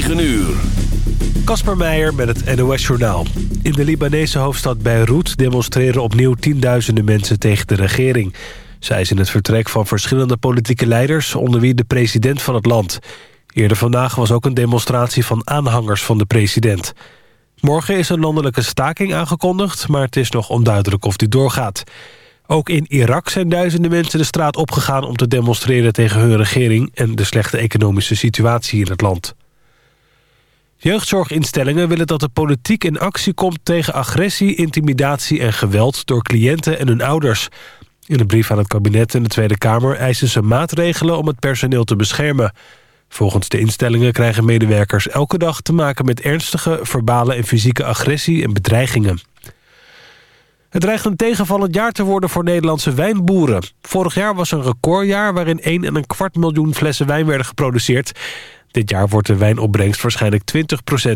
9 uur. Kasper Meijer met het NOS-journaal. In de Libanese hoofdstad Beirut demonstreren opnieuw tienduizenden mensen tegen de regering. Zij zijn het vertrek van verschillende politieke leiders... onder wie de president van het land. Eerder vandaag was ook een demonstratie van aanhangers van de president. Morgen is een landelijke staking aangekondigd... maar het is nog onduidelijk of die doorgaat. Ook in Irak zijn duizenden mensen de straat opgegaan... om te demonstreren tegen hun regering... en de slechte economische situatie in het land. Jeugdzorginstellingen willen dat de politiek in actie komt... tegen agressie, intimidatie en geweld door cliënten en hun ouders. In een brief aan het kabinet en de Tweede Kamer... eisen ze maatregelen om het personeel te beschermen... Volgens de instellingen krijgen medewerkers elke dag te maken met ernstige verbale en fysieke agressie en bedreigingen. Het dreigt een tegenvallend jaar te worden voor Nederlandse wijnboeren. Vorig jaar was een recordjaar waarin 1 en een kwart miljoen flessen wijn werden geproduceerd. Dit jaar wordt de wijnopbrengst waarschijnlijk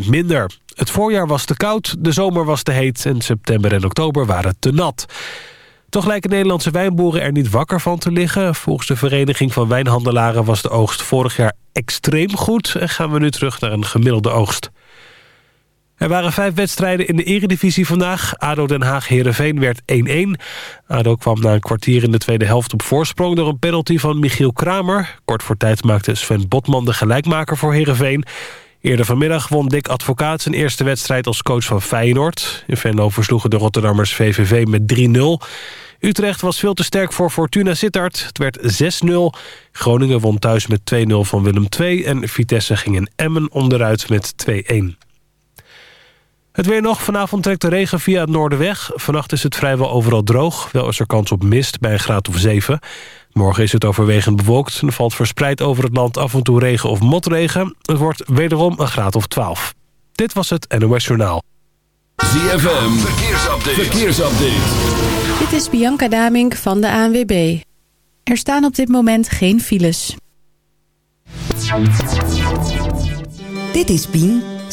20% minder. Het voorjaar was te koud, de zomer was te heet en september en oktober waren te nat. Toch lijken Nederlandse wijnboeren er niet wakker van te liggen. Volgens de Vereniging van Wijnhandelaren was de oogst vorig jaar extreem goed... en gaan we nu terug naar een gemiddelde oogst. Er waren vijf wedstrijden in de eredivisie vandaag. ADO Den Haag-Herenveen werd 1-1. ADO kwam na een kwartier in de tweede helft op voorsprong... door een penalty van Michiel Kramer. Kort voor tijd maakte Sven Botman de gelijkmaker voor Herenveen. Eerder vanmiddag won Dick Advocaat zijn eerste wedstrijd als coach van Feyenoord. In Venlo versloegen de Rotterdammers VVV met 3-0. Utrecht was veel te sterk voor Fortuna Sittard. Het werd 6-0. Groningen won thuis met 2-0 van Willem II... en Vitesse ging in Emmen onderuit met 2-1. Het weer nog. Vanavond trekt de regen via het noorden weg. Vannacht is het vrijwel overal droog. Wel is er kans op mist bij een graad of 7. Morgen is het overwegend bewolkt en valt verspreid over het land af en toe regen of motregen. Het wordt wederom een graad of 12. Dit was het NOS Journaal. ZFM, verkeersupdate. verkeersupdate. Dit is Bianca Damink van de ANWB. Er staan op dit moment geen files. Dit is Pien,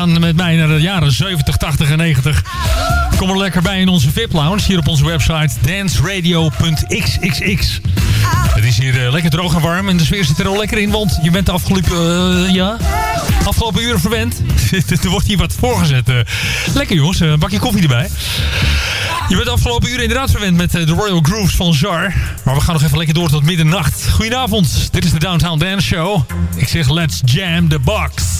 Gaan met mij naar de jaren 70, 80 en 90. Kom er lekker bij in onze VIP-lounge. Hier op onze website danceradio.xxx. Het is hier uh, lekker droog en warm. En de sfeer zit er al lekker in. Want je bent de afgelopen, uh, ja, afgelopen uren verwend. er wordt hier wat voorgezet. Uh, lekker jongens. Een bakje koffie erbij. Je bent de afgelopen uren inderdaad verwend met de Royal Grooves van Zar. Maar we gaan nog even lekker door tot middernacht. Goedenavond. Dit is de Downtown Dance Show. Ik zeg let's jam the box.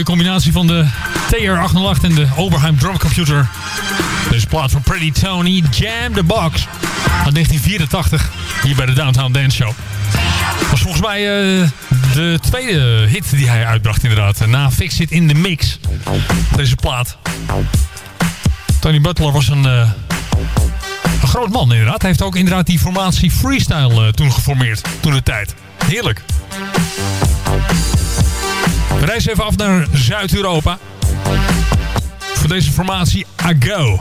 mooie combinatie van de TR-808 en de Oberheim drumcomputer. Deze plaat van Pretty Tony, Jam the Box. Van 1984, hier bij de Downtown Dance Show. Was volgens mij uh, de tweede hit die hij uitbracht inderdaad. Na Fix It in the Mix. Deze plaat. Tony Butler was een, uh, een groot man inderdaad. Hij heeft ook inderdaad die formatie freestyle uh, toen geformeerd. Toen de tijd. Heerlijk. Reizen even af naar Zuid-Europa. Voor deze formatie Ago.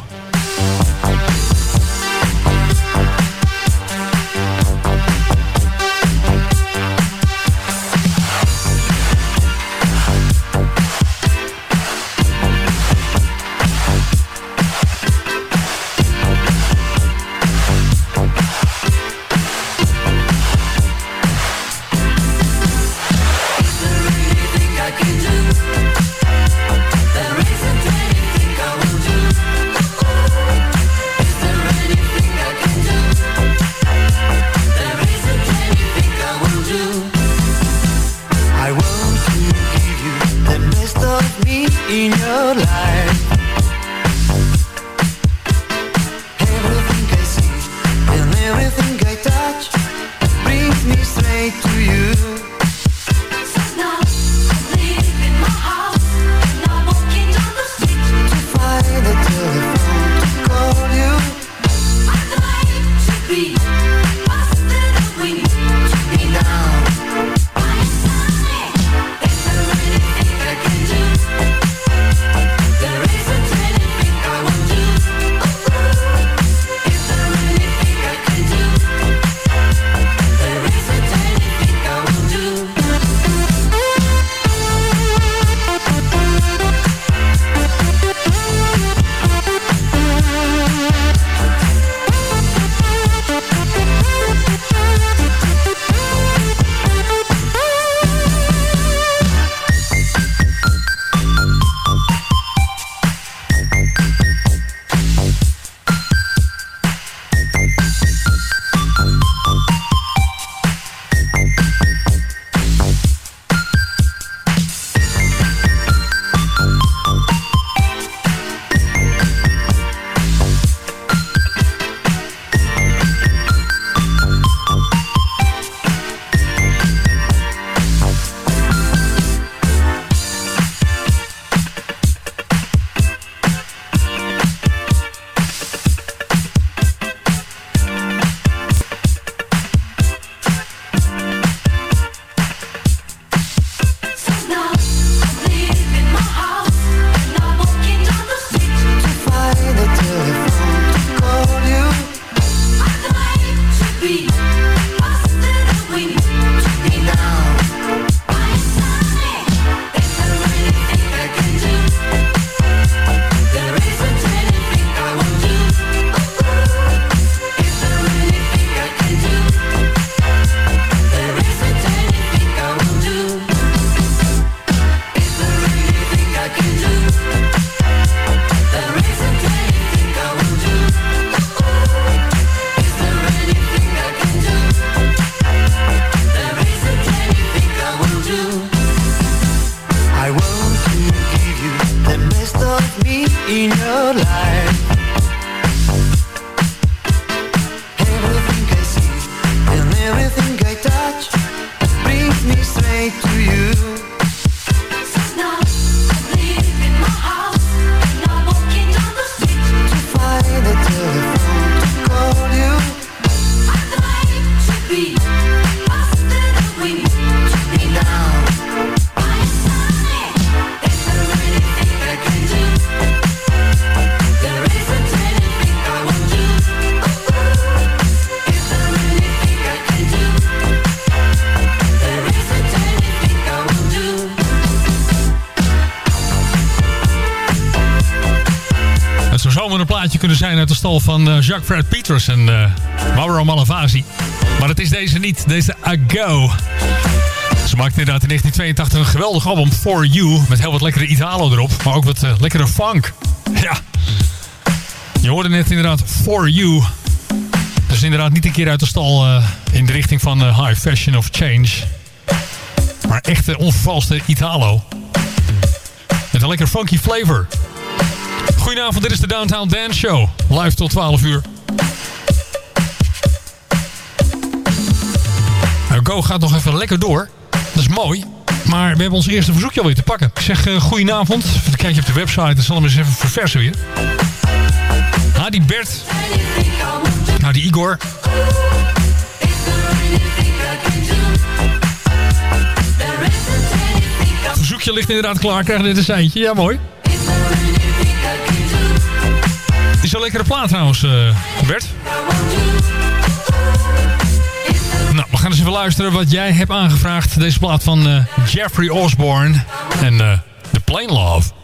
Van uh, Jacques Fred Peters en uh, Mauro Malavasi. Maar het is deze niet, deze Ago. Ze maakte inderdaad in 1982 een geweldig album, For You. Met heel wat lekkere Italo erop, maar ook wat uh, lekkere funk. Ja. Je hoorde net inderdaad For You. Dus inderdaad niet een keer uit de stal in de richting van high fashion of change. Maar echte onvervalste Italo. Met een lekker funky flavor. Goedenavond, dit is de Downtown Dance Show. Live tot 12 uur. Nou, Go gaat nog even lekker door. Dat is mooi. Maar we hebben ons eerste verzoekje alweer te pakken. Ik zeg uh, goedenavond. Even kijken op de website. Dan zal hem eens even verversen weer. Ah, die Bert. Nou, die Igor. Het verzoekje ligt inderdaad klaar. Krijg dit een seintje. Ja, mooi. Is een lekkere plaat trouwens, uh, Bert. Nou, we gaan eens even luisteren wat jij hebt aangevraagd. Deze plaat van uh, Jeffrey Osborne en uh, The Plain Love.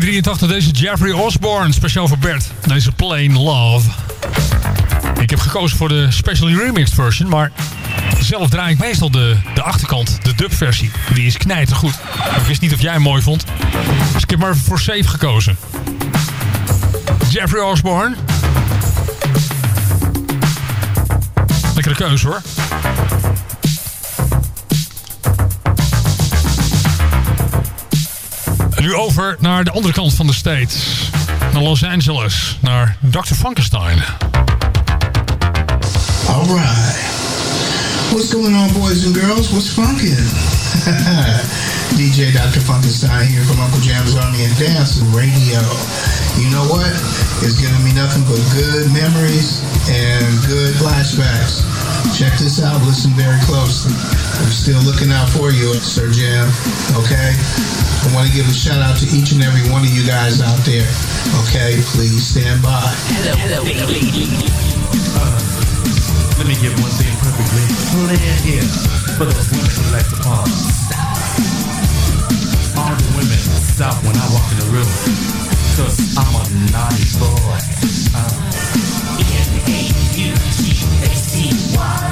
1983 deze Jeffrey Osborne, speciaal voor Bert. Deze Plain Love. Ik heb gekozen voor de specially remixed version, maar zelf draai ik meestal de, de achterkant, de dub versie. Die is knijtergoed. Ik wist niet of jij hem mooi vond. Dus ik heb maar voor Safe gekozen. Jeffrey Osborne. Lekkere keuze hoor. Nu over naar de andere kant van de States. Naar Los Angeles. Naar Dr. Funkenstein. Alright. What's going on, boys and girls? What's funkin'? DJ Dr. Funkenstein here from Uncle Jam's Army and Dance Radio. You know what? It's giving me nothing but good memories and good flashbacks. Check this out. Listen very closely. I'm still looking out for you, Sir Jam. Okay? I want to give a shout out to each and every one of you guys out there. Okay? Please stand by. Hello. Let me get one thing perfectly clear here for those women who like to pause. All the women stop when I walk in the room, cause I'm a naughty boy. Uh, I'm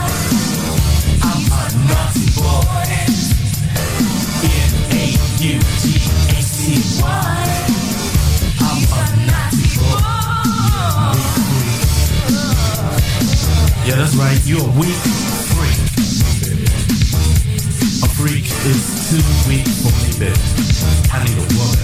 Yeah, that's right. You're a weak freak. A freak is too weak for me, baby. I need a woman.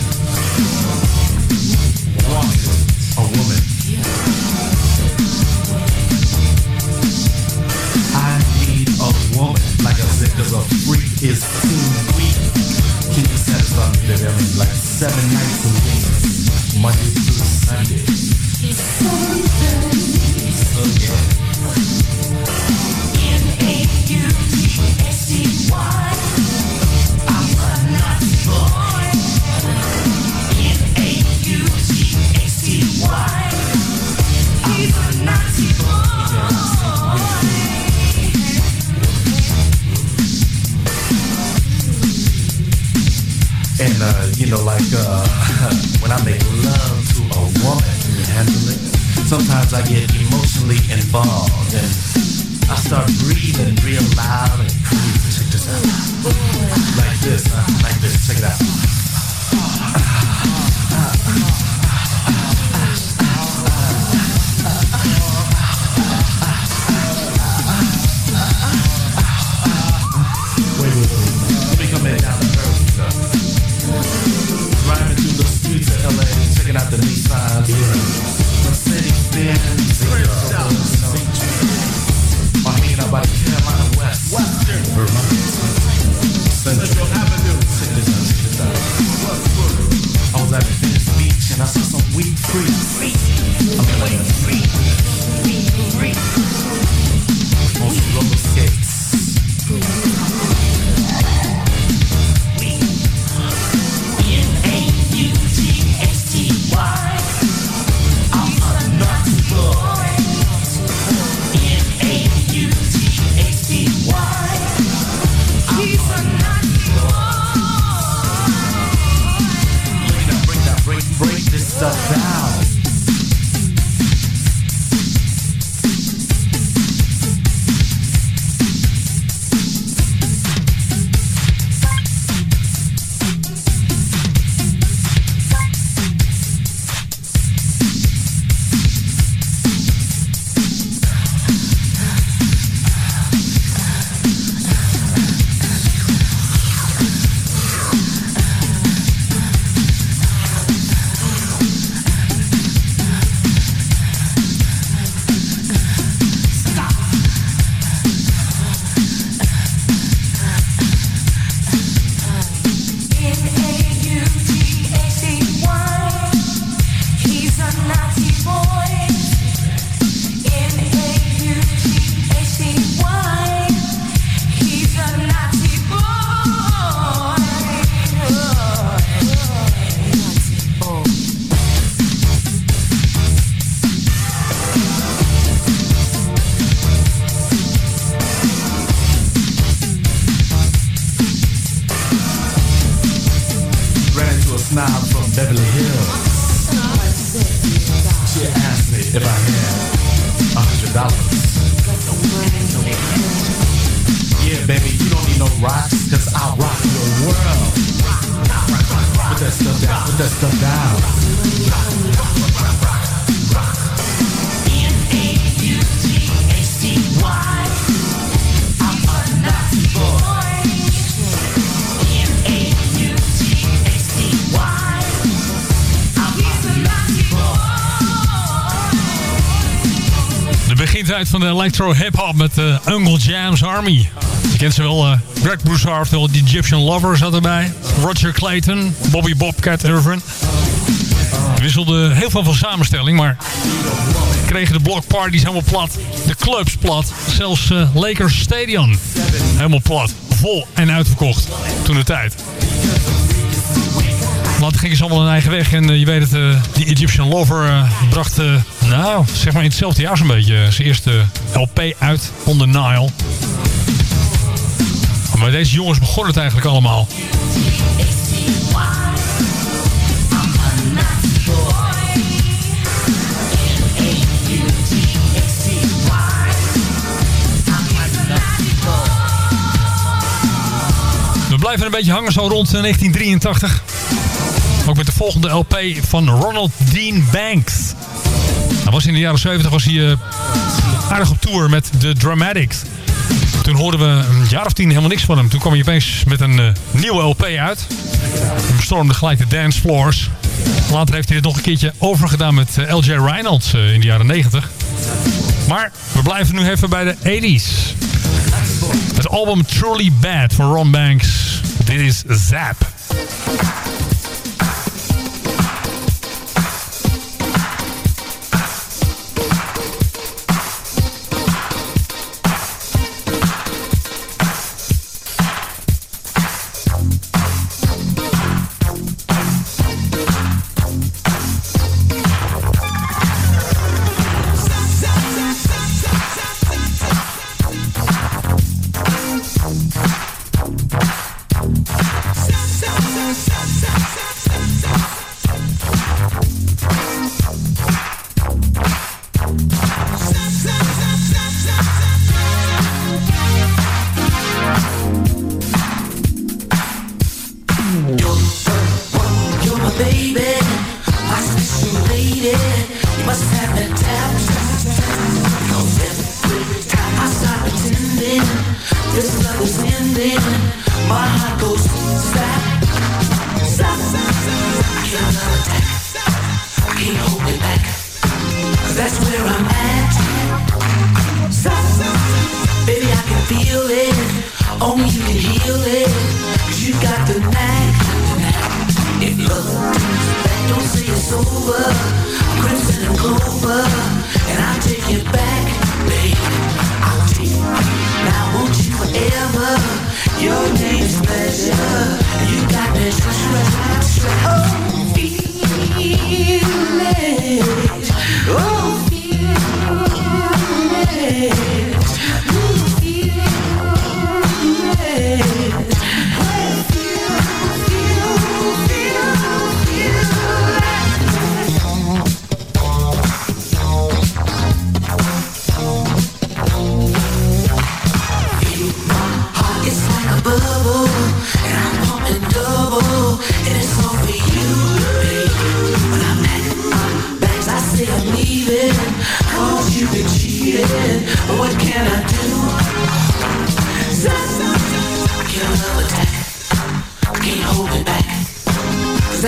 De begintijd van de electro hip-hop met eh, Uncle Jam's Army. Je kent ze wel. eh Greg Broussard, wel The Egyptian Lover zat erbij. Roger Clayton, Bobby Bobcat Irvin. Wisselde heel veel van samenstelling, maar kregen de blockparties helemaal plat. De clubs plat. Zelfs eh, Lakers Stadion helemaal plat. Vol en uitverkocht. Toen de tijd. Later gingen ze allemaal hun eigen weg. En eh, je weet het, eh, die Egyptian Lover eh, bracht, nou, zeg maar in hetzelfde jaar zo'n beetje, zijn eerste LP uit, the Nile. Maar deze jongens begonnen het eigenlijk allemaal. We blijven een beetje hangen zo rond eh, 1983. Ook met de volgende LP van Ronald Dean Banks. Hij was in de jaren 70 was hij eh, aardig op tour met The Dramatics. Toen hoorden we een jaar of tien helemaal niks van hem. Toen kwam hij opeens met een eh, nieuwe LP uit. Hij bestormde gelijk de dancefloors. Later heeft hij het nog een keertje overgedaan met eh, LJ Reynolds in de jaren 90. Maar we blijven nu even bij de 80s. Het album Truly Bad van Ron Banks. Dit is Zap.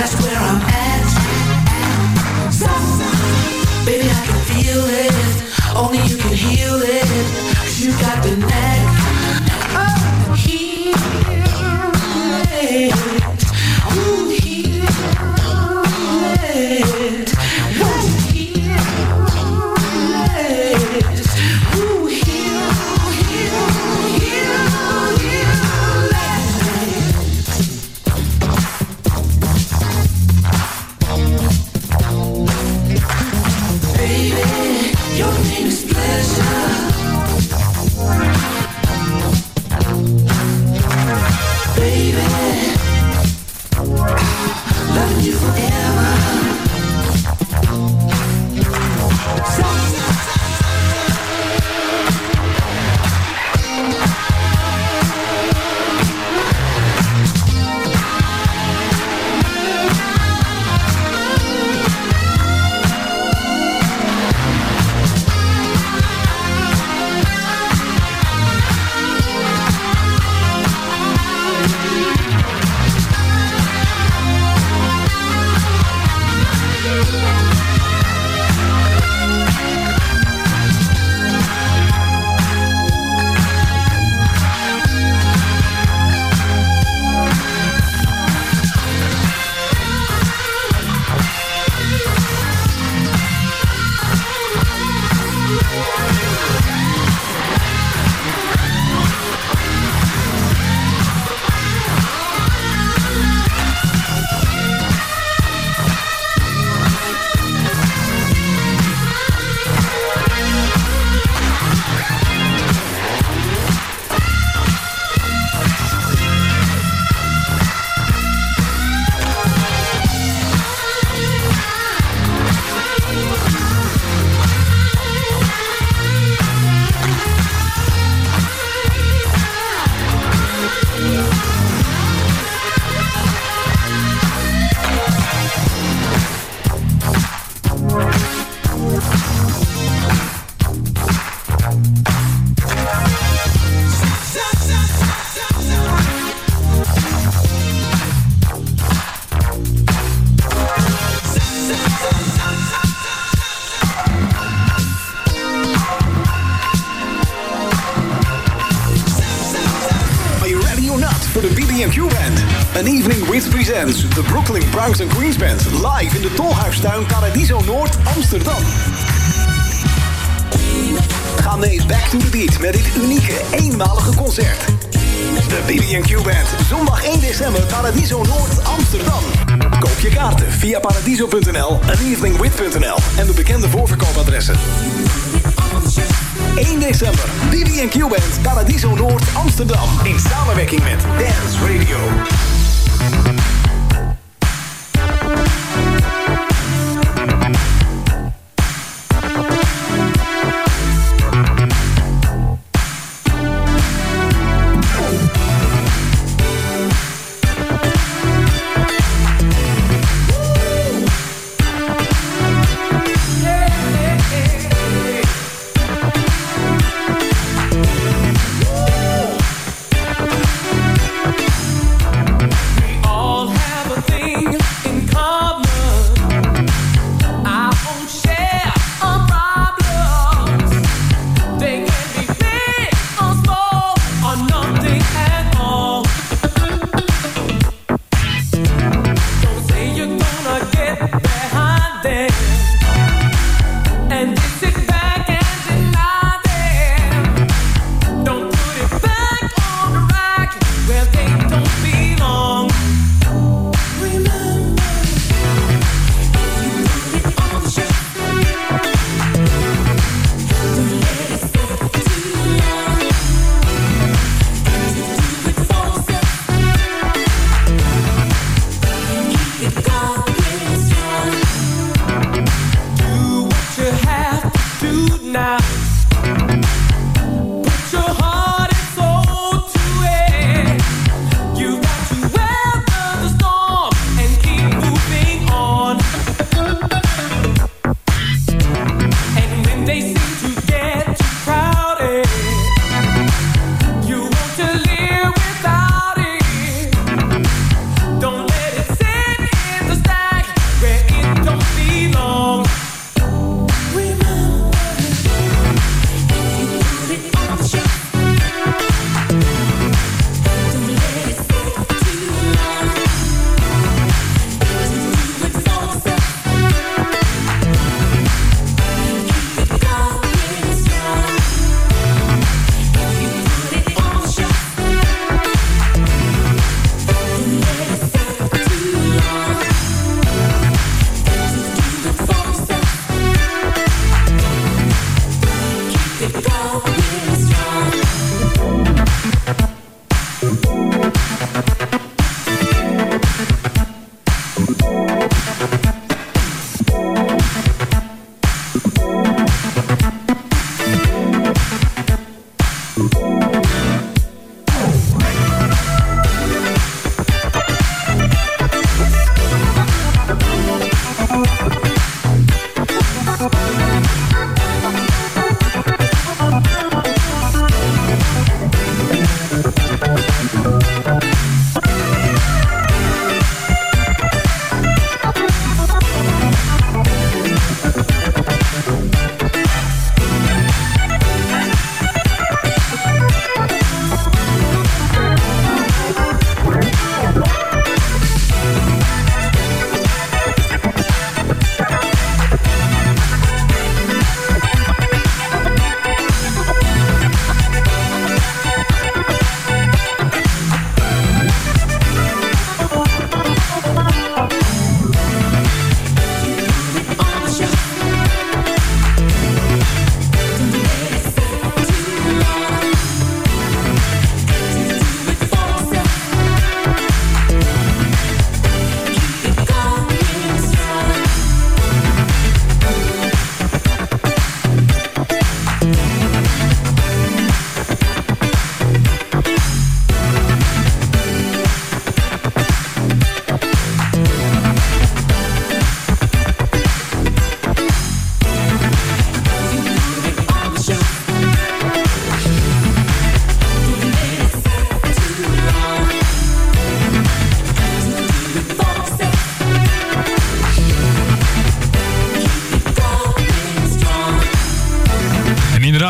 that's where I'm at. Baby, I can feel it. Only you can heal it. Cause you got the knack Oh, heal it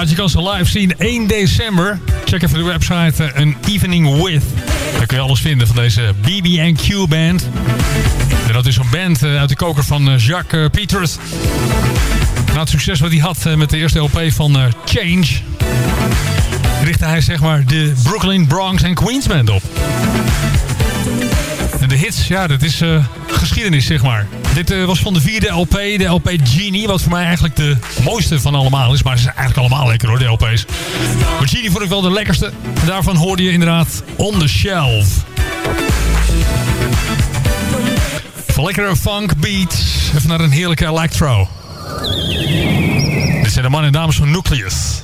inderdaad. Je kan ze live zien 1 december. Check even de website uh, An Evening With. Daar kun je alles vinden van deze BB&Q band. En dat is een band uh, uit de koker van uh, Jacques Peters. Na het succes wat hij had met de eerste LP van Change... richtte hij zeg maar de Brooklyn, Bronx en Queens band op. Hits, ja, dat is uh, geschiedenis, zeg maar. Dit uh, was van de vierde LP, de LP Genie. Wat voor mij eigenlijk de mooiste van allemaal is. Maar ze zijn eigenlijk allemaal lekker hoor, de LP's. Maar Genie vond ik wel de lekkerste. Daarvan hoorde je inderdaad On The Shelf. Van lekkere funk beats. Even naar een heerlijke electro. Dit zijn de mannen en dames van Nucleus.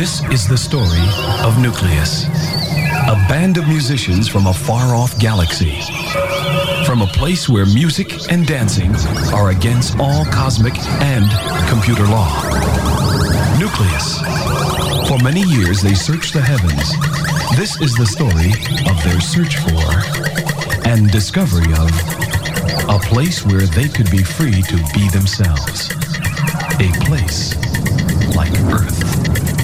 This is the story of Nucleus, a band of musicians from a far off galaxy. From a place where music and dancing are against all cosmic and computer law. Nucleus. For many years they searched the heavens. This is the story of their search for and discovery of a place where they could be free to be themselves. A place like Earth.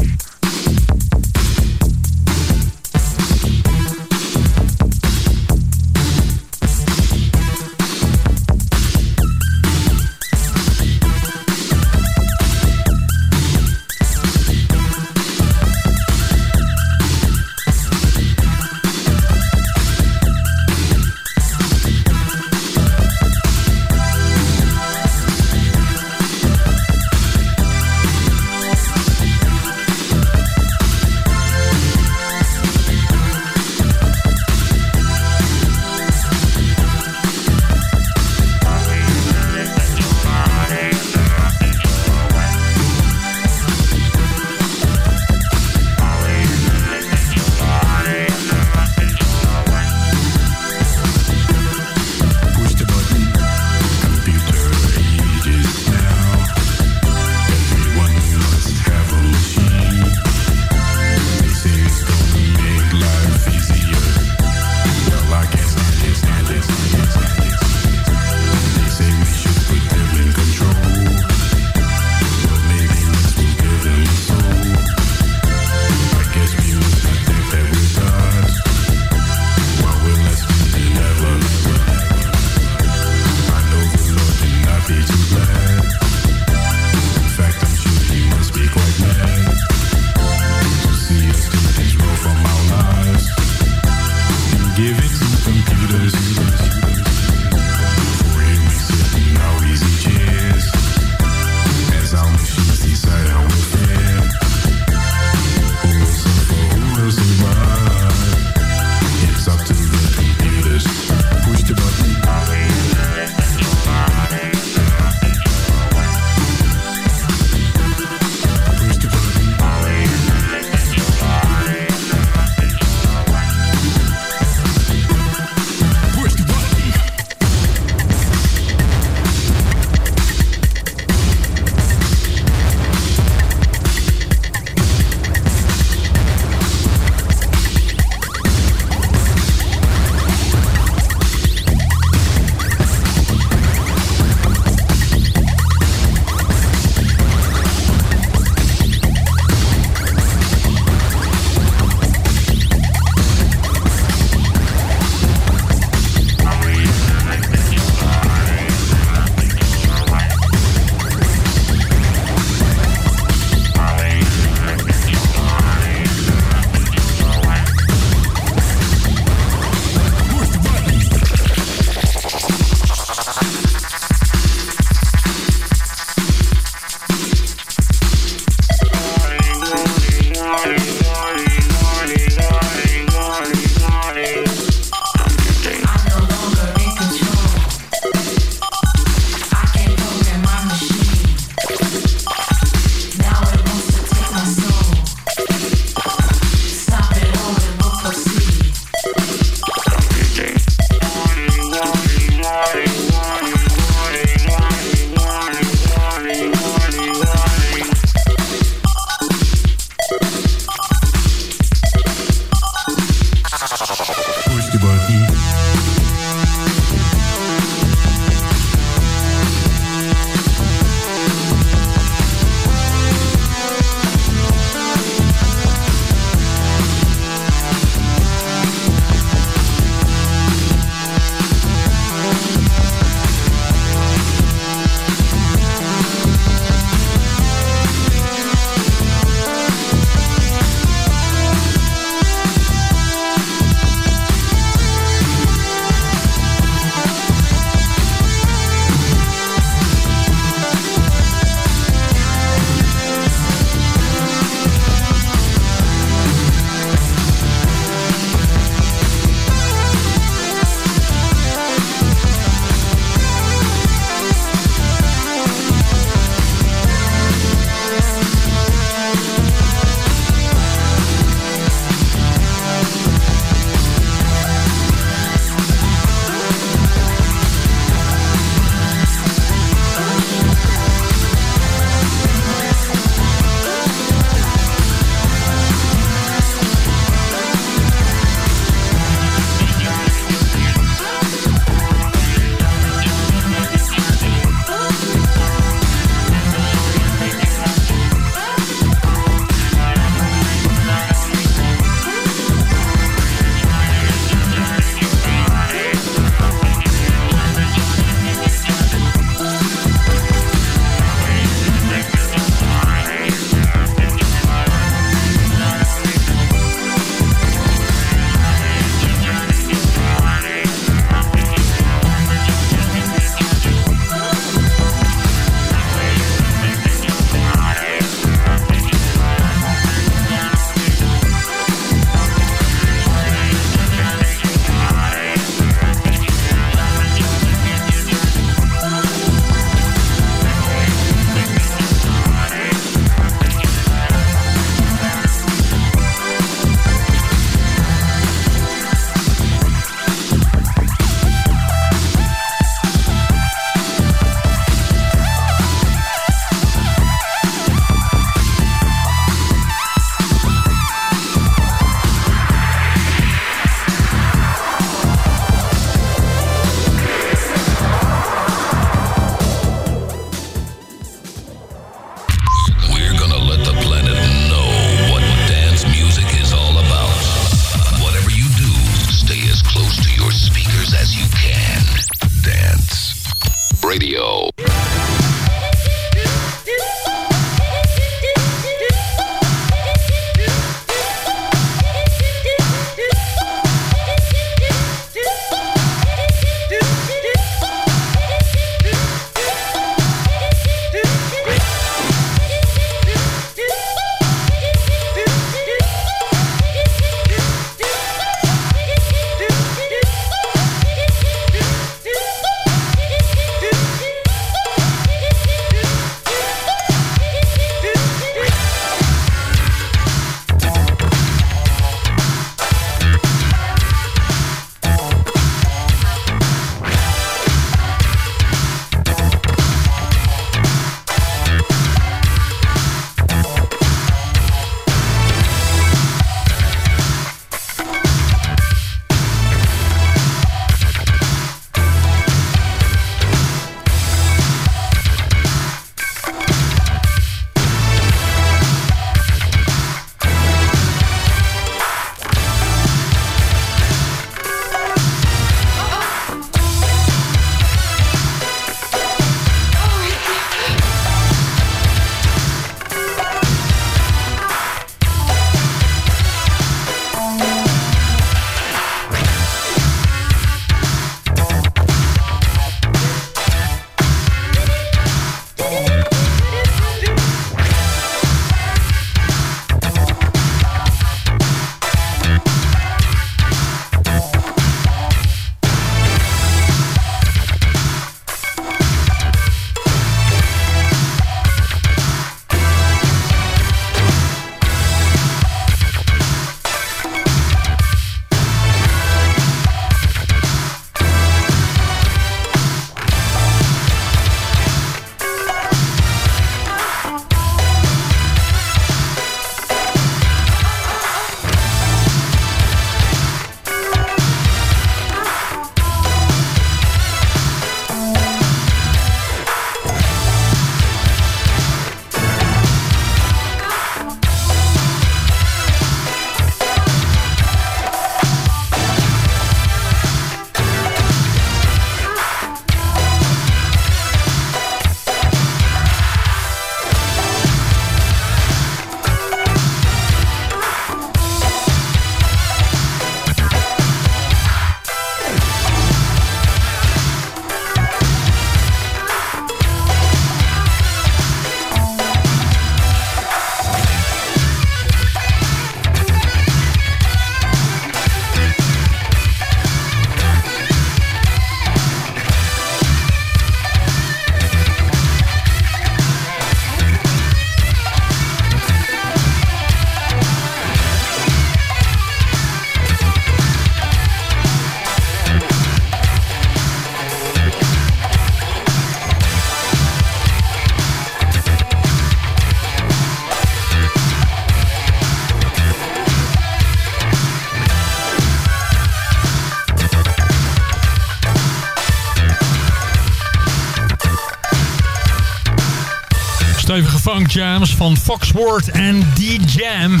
Funk jams van Foxworth en D-Jam.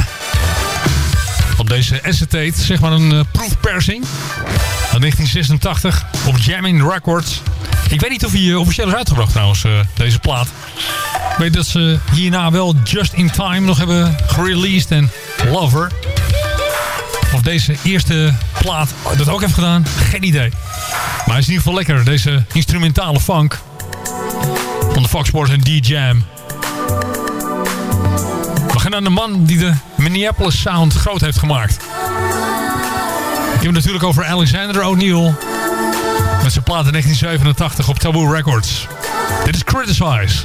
Op deze acetate, zeg maar een uh, proefpersing. Van 1986 op Jamming Records. Ik weet niet of hij officieel is uitgebracht trouwens, uh, deze plaat. Ik weet dat ze hierna wel Just In Time nog hebben gereleased en Lover. Of deze eerste plaat dat ook heeft gedaan, geen idee. Maar hij is in ieder geval lekker, deze instrumentale funk. Van de Foxworth en D-Jam. We gaan naar de man die de Minneapolis Sound groot heeft gemaakt. Ik heb het natuurlijk over Alexander O'Neill. Met zijn plaat in 1987 op Taboo Records. Dit is Criticize.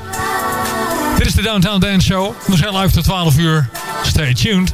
Dit is de Downtown Dance Show. We zijn live tot 12 uur. Stay tuned.